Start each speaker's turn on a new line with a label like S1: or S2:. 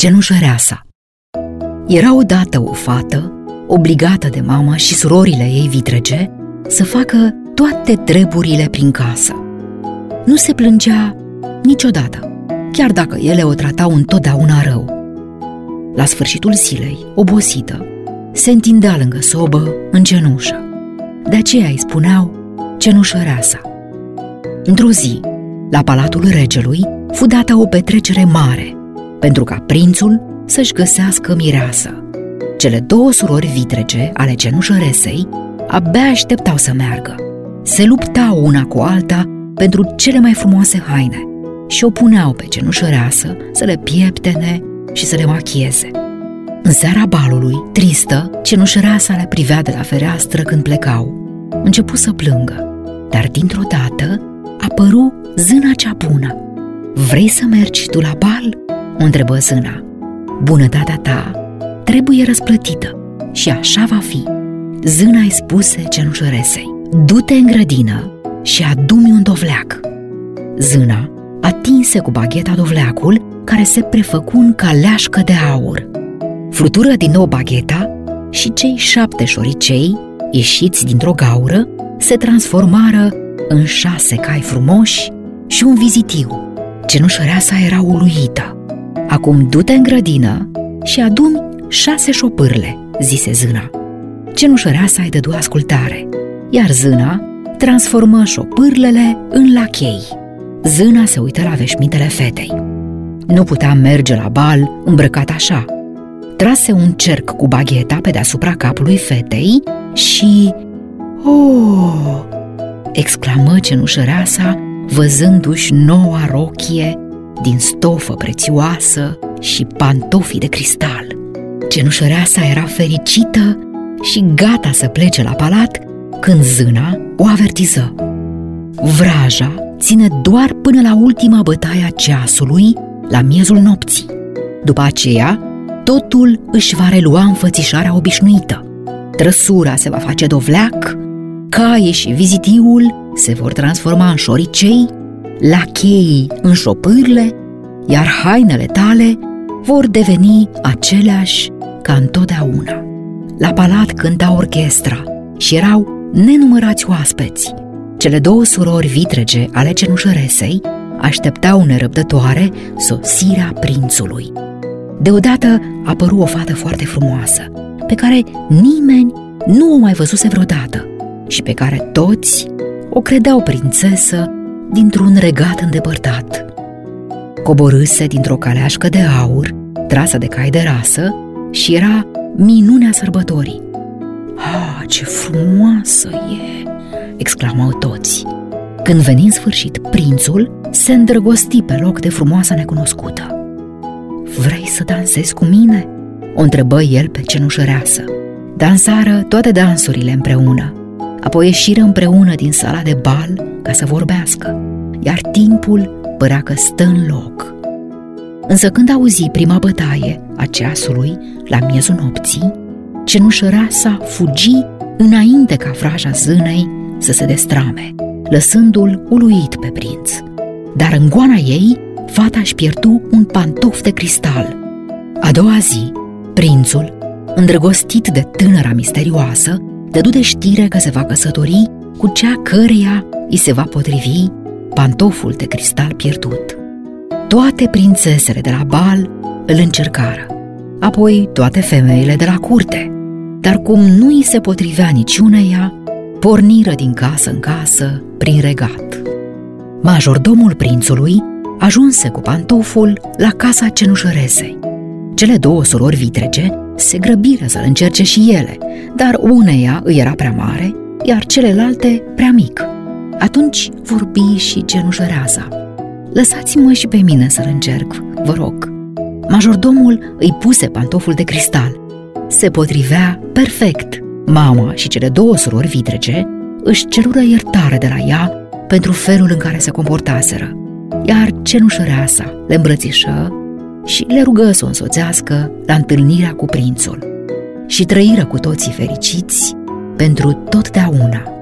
S1: Cenușăreasa Era odată o fată, obligată de mama și surorile ei vitrege, să facă toate treburile prin casă. Nu se plângea niciodată, chiar dacă ele o tratau întotdeauna rău. La sfârșitul zilei, obosită, se întindea lângă sobă, în cenușă. De aceea îi spuneau cenușăreasa. Într-o zi, la palatul regelui, fu dată o petrecere mare, pentru ca prințul să-și găsească mireasă. Cele două surori vitrege ale cenușăresei abia așteptau să meargă. Se luptau una cu alta pentru cele mai frumoase haine și o puneau pe cenușăreasă să le pieptene și să le machieze. În seara balului, tristă, cenușăreasa le privea de la fereastră când plecau. Începu să plângă, dar dintr-o dată apăru zâna cea bună. Vrei să mergi tu la bal?" O întrebă zâna. Bunătatea ta trebuie răsplătită și așa va fi. Zâna îi spuse cenușăresei, du-te în grădină și adu-mi un dovleac. Zâna atinse cu bagheta dovleacul care se prefăcu în caleașcă de aur. Frutură din nou bagheta și cei șapte șoricei, ieșiți dintr-o gaură, se transformară în șase cai frumoși și un vizitiu. Cenușăreasa era uluită. Acum du-te în grădină și adumi șase șopârle, zise zâna. Cenușăreasa îi dădu ascultare, iar zâna transformă șopârlele în lachei. Zâna se uită la veșmintele fetei. Nu putea merge la bal îmbrăcat așa. Trase un cerc cu bagheta pe deasupra capului fetei și... Oh! exclamă cenușăreasa, văzându-și noua rochie din stofă prețioasă și pantofii de cristal. Cenușăreasa era fericită și gata să plece la palat când zâna o avertiză. Vraja ține doar până la ultima bătaie a ceasului, la miezul nopții. După aceea, totul își va relua înfățișarea obișnuită. Trăsura se va face dovleac, caii și vizitiul se vor transforma în șoricei, lacheii în șopârle, iar hainele tale vor deveni aceleași ca întotdeauna. La palat cânta orchestra și erau nenumărați oaspeți. Cele două surori vitrege ale cenușăresei așteptau nerăbdătoare sosirea prințului. Deodată apăru o fată foarte frumoasă, pe care nimeni nu o mai văzuse vreodată și pe care toți o credeau prințesă dintr-un regat îndepărtat. Coborâse dintr-o caleașcă de aur, trasă de cai de rasă, și era minunea sărbătorii. Ah, ce frumoasă e!" exclamau toți. Când veni în sfârșit, prințul se îndrăgosti pe loc de frumoasa necunoscută. Vrei să dansezi cu mine?" o întrebă el pe cenușăreasă. Dansară toate dansurile împreună, apoi ieșiră împreună din sala de bal ca să vorbească, iar timpul părea că stă în loc. Însă când auzi prima bătaie a ceasului, la miezul nopții, cenușăreasa fugi înainte ca vraja zânei să se destrame, lăsându-l uluit pe prinț. Dar în goana ei, fata își pierdu un pantof de cristal. A doua zi, prințul, îndrăgostit de tânăra misterioasă, dădu de știre că se va căsători cu cea căreia îi se va potrivi pantoful de cristal pierdut. Toate prințesele de la bal îl încercară, apoi toate femeile de la curte, dar cum nu îi se potrivea niciuneia, porniră din casă în casă prin regat. Majordomul prințului ajunse cu pantoful la casa cenușăresei. Cele două surori vitrege se grăbiră să-l încerce și ele, dar uneia îi era prea mare, iar celelalte prea mic. Atunci vorbi și cenușăreasa. Lăsați-mă și pe mine să-l încerc, vă rog. Majordomul îi puse pantoful de cristal. Se potrivea perfect. Mama și cele două surori vitrege își cerură iertare de la ea pentru felul în care se comportaseră, iar cenușăreasa le îmbrățișă și le rugă să o însoțească la întâlnirea cu prințul. Și trăiră cu toții fericiți pentru totdeauna.